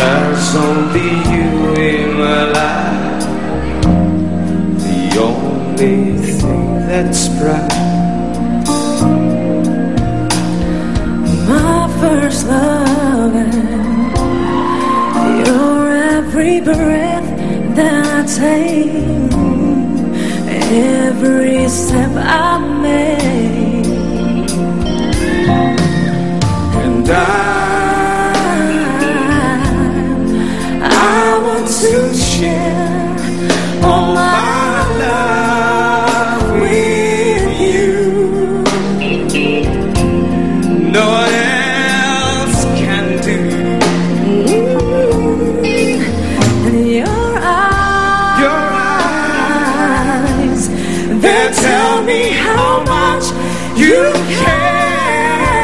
There's only you in my life, the only thing that's bright. My first love, and your every breath that I take, every step I make. They tell me how much you care.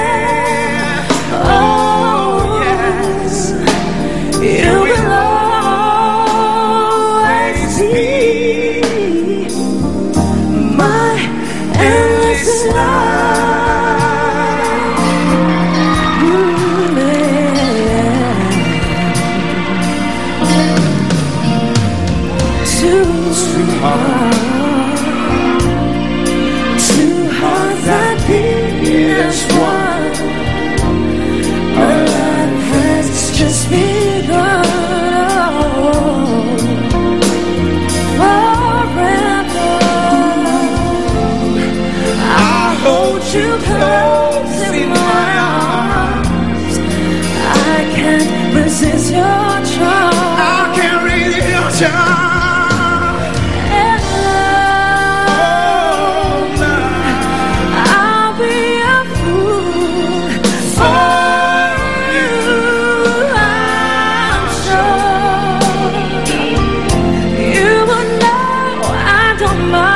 Oh, yes, you will always be my endless love. Mm, yeah. Two sweetheart. I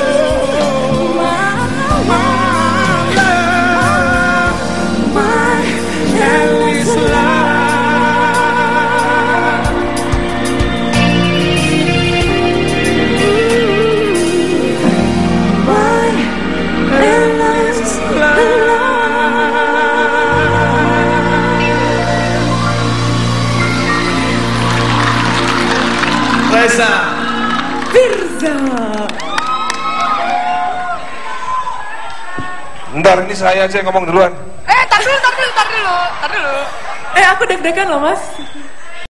Reza. Firza. Ntar ini saya aja yang ngomong duluan. Eh, tar dulu, tar dulu, tar dulu, tar dulu. Eh aku deg-degan loh mas.